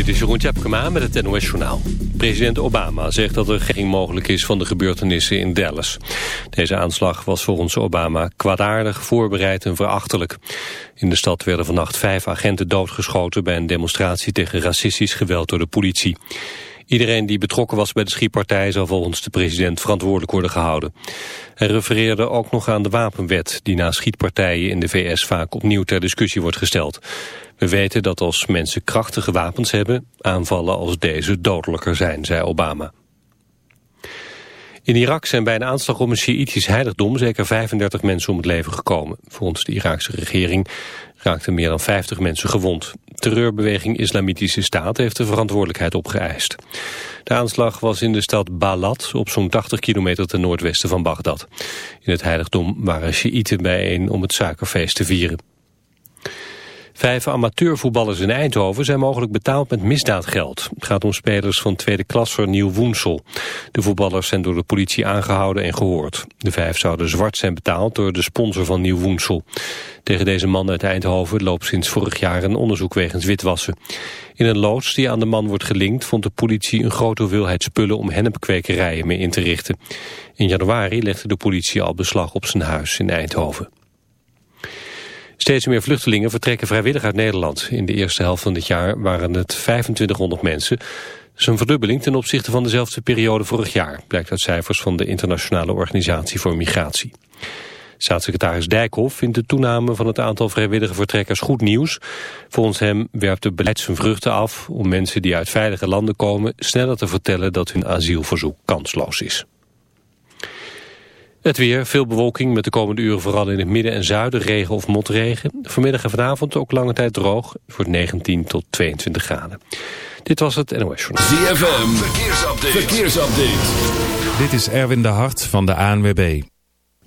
Dit is Jeroen Tjepkema met het NOS Journaal. President Obama zegt dat er geen mogelijk is van de gebeurtenissen in Dallas. Deze aanslag was volgens Obama kwaadaardig, voorbereid en verachtelijk. In de stad werden vannacht vijf agenten doodgeschoten... bij een demonstratie tegen racistisch geweld door de politie. Iedereen die betrokken was bij de schietpartij zal volgens de president verantwoordelijk worden gehouden. Hij refereerde ook nog aan de wapenwet die na schietpartijen in de VS vaak opnieuw ter discussie wordt gesteld. We weten dat als mensen krachtige wapens hebben, aanvallen als deze dodelijker zijn, zei Obama. In Irak zijn bij een aanslag op een Sjiïtisch heiligdom zeker 35 mensen om het leven gekomen. Volgens de Iraakse regering raakten meer dan 50 mensen gewond. Terreurbeweging Islamitische Staat heeft de verantwoordelijkheid opgeëist. De aanslag was in de stad Balad, op zo'n 80 kilometer ten noordwesten van Bagdad. In het heiligdom waren Sjiïten bijeen om het suikerfeest te vieren. Vijf amateurvoetballers in Eindhoven zijn mogelijk betaald met misdaadgeld. Het gaat om spelers van tweede klasser Nieuw Woensel. De voetballers zijn door de politie aangehouden en gehoord. De vijf zouden zwart zijn betaald door de sponsor van Nieuw Woensel. Tegen deze man uit Eindhoven loopt sinds vorig jaar een onderzoek wegens witwassen. In een loods die aan de man wordt gelinkt vond de politie een grote hoeveelheid spullen om hennepkwekerijen mee in te richten. In januari legde de politie al beslag op zijn huis in Eindhoven. Steeds meer vluchtelingen vertrekken vrijwillig uit Nederland. In de eerste helft van dit jaar waren het 2500 mensen. Dat verdubbeling ten opzichte van dezelfde periode vorig jaar... blijkt uit cijfers van de Internationale Organisatie voor Migratie. Staatssecretaris Dijkhoff vindt de toename van het aantal vrijwillige vertrekkers goed nieuws. Volgens hem werpt het beleid zijn vruchten af om mensen die uit veilige landen komen sneller te vertellen dat hun asielverzoek kansloos is. Het weer, veel bewolking met de komende uren vooral in het midden en zuiden regen of motregen. Vanmiddag en vanavond ook lange tijd droog voor 19 tot 22 graden. Dit was het NOS Journal. ZFM, verkeersupdate. verkeersupdate. Dit is Erwin de Hart van de ANWB.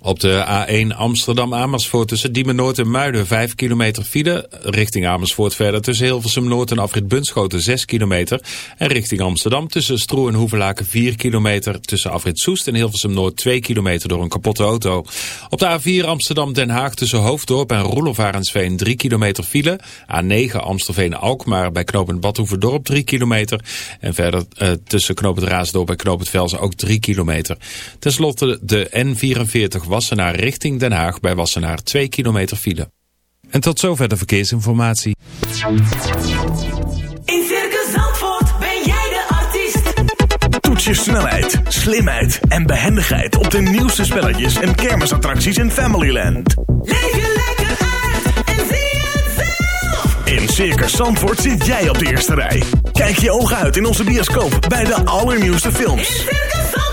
Op de A1 Amsterdam-Amersfoort tussen Diemen Noord en Muiden 5 kilometer file. Richting Amersfoort verder tussen Hilversum Noord en Afrit Bunschoten 6 kilometer. En richting Amsterdam tussen Stroe en Hoevelaken 4 kilometer. Tussen Afrit Soest en Hilversum Noord 2 kilometer door een kapotte auto. Op de A4 Amsterdam-Den Haag tussen Hoofddorp en Roelof 3 kilometer file. A9 Amstelveen-Alkmaar bij knooppunt Badhoevedorp 3 kilometer. En verder uh, tussen knooppunt Raasdorp en knooppunt Velzen ook 3 kilometer. Ten slotte de N44 Wassenaar richting Den Haag bij Wassenaar 2 kilometer file. En tot zover de verkeersinformatie. In Circus Zandvoort ben jij de artiest. Toets je snelheid, slimheid en behendigheid op de nieuwste spelletjes en kermisattracties in Familyland. Leef je lekker uit en zie het zelf. In Circus Zandvoort zit jij op de eerste rij. Kijk je ogen uit in onze bioscoop bij de allernieuwste films. In Circus Zandvoort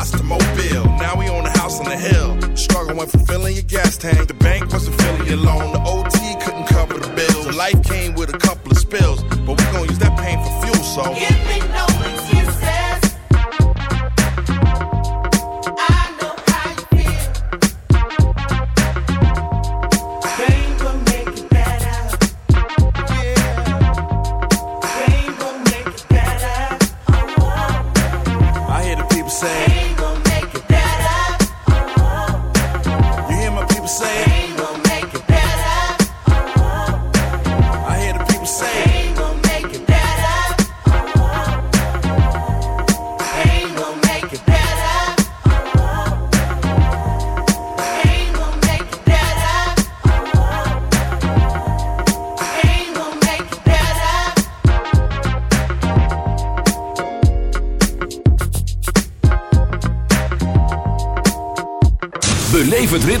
Monster Mobile. Now we own a house on the hill. Struggling for filling your gas tank. The bank wasn't filling your loan. The OT couldn't cover the bills. So life came with a couple of spills, but we gon' use that pain for fuel. So give me no excuse.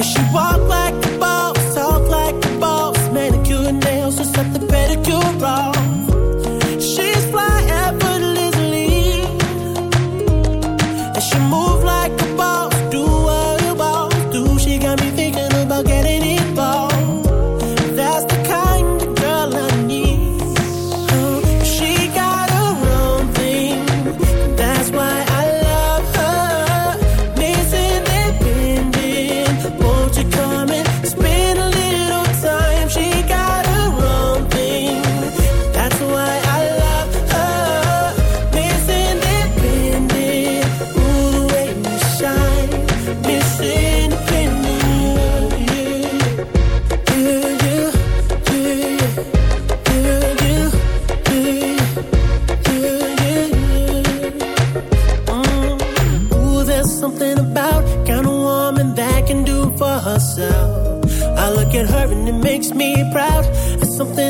Cause she walked makes me proud. There's something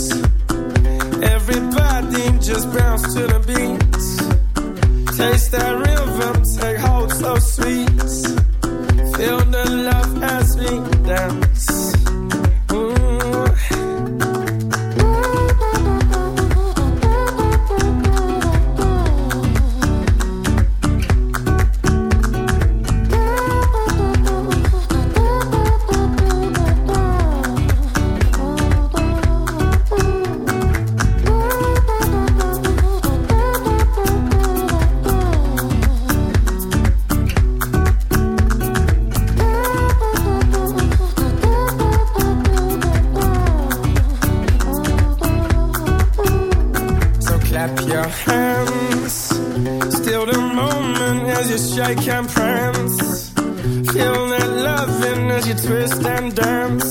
feel that loving as you twist and dance.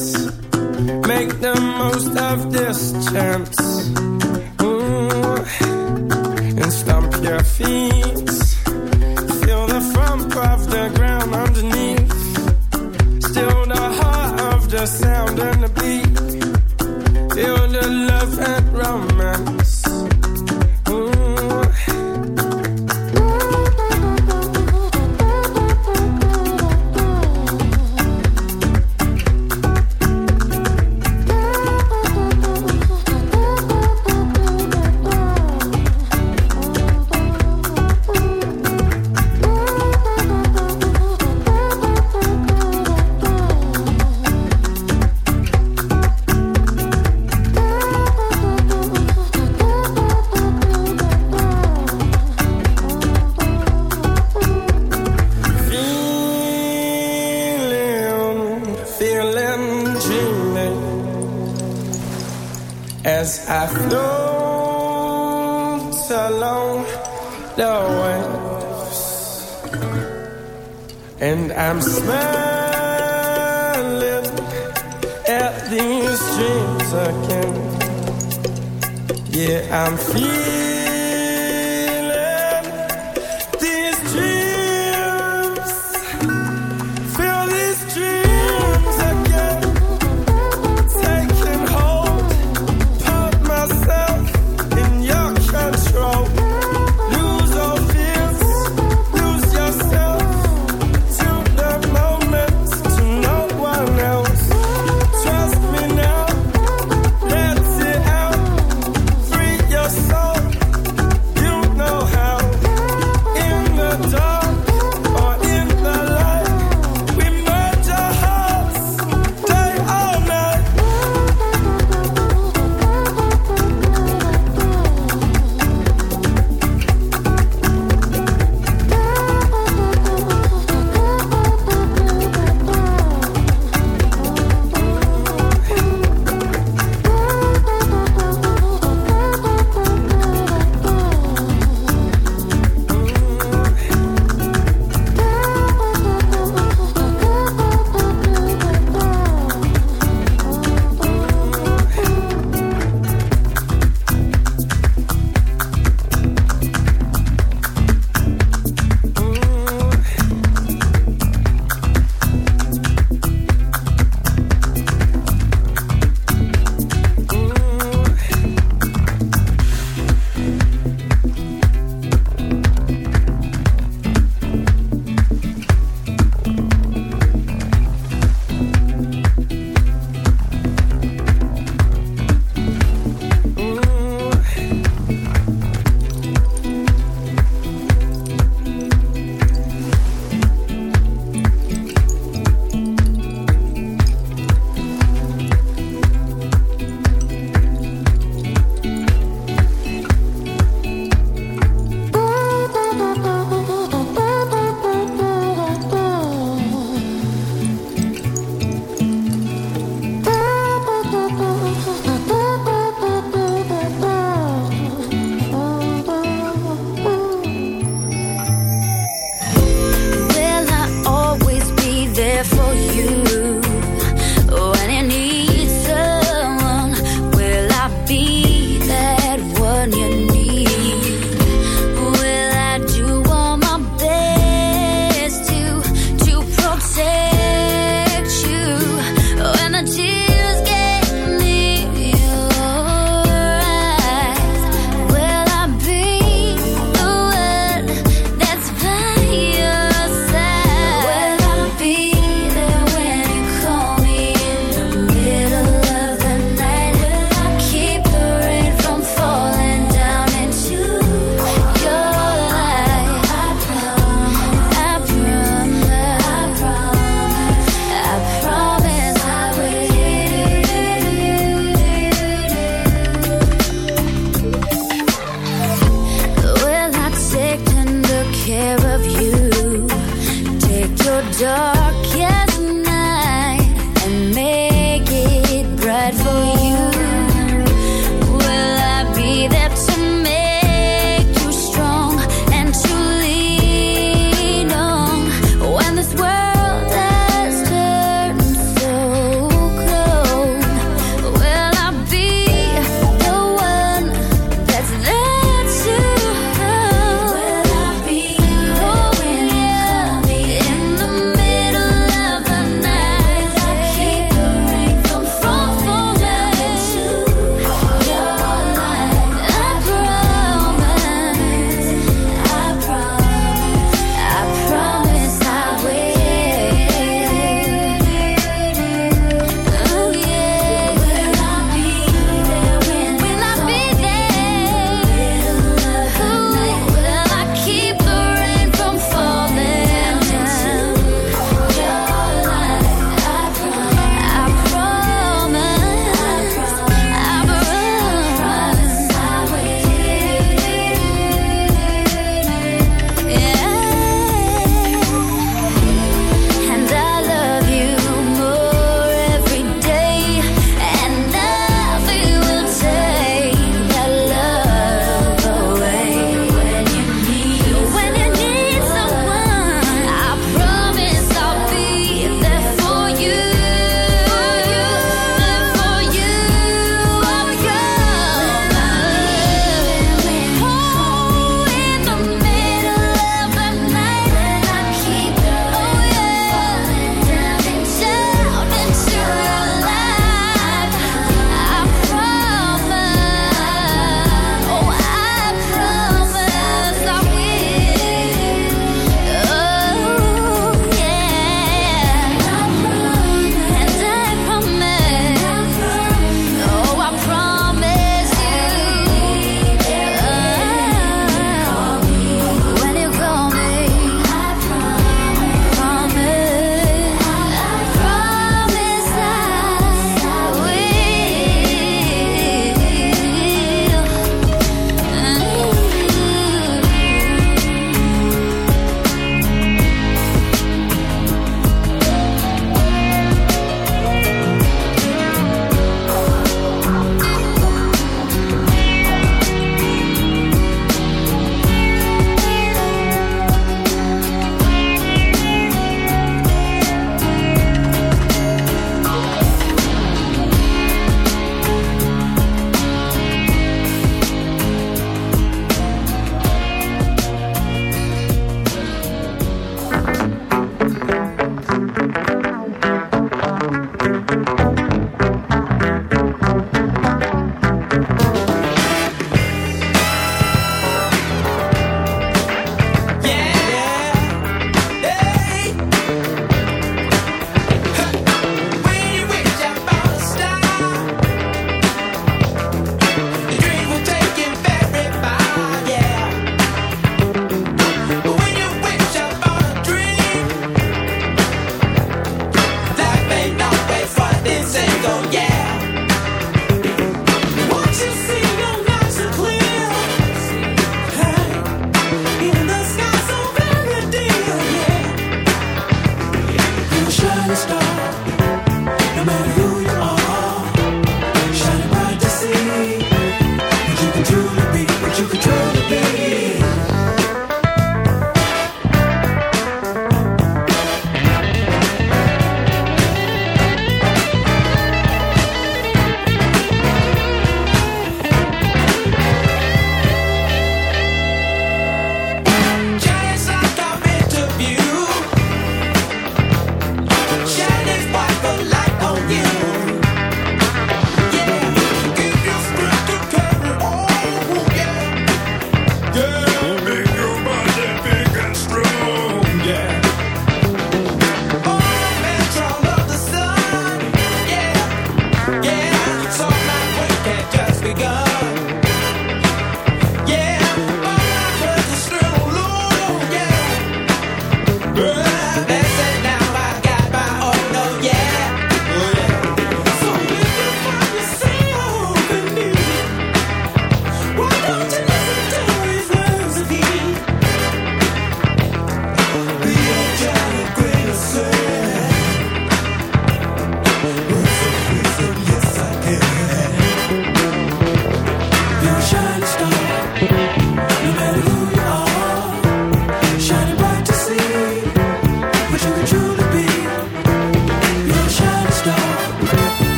Make the most of this chance. Ooh. And stomp your feet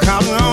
Come on.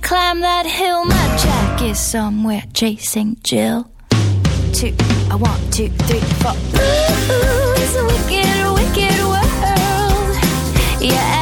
climb that hill. My jack is somewhere chasing Jill. Two, I want two, three, four. Ooh, it's a wicked, wicked world. Yeah.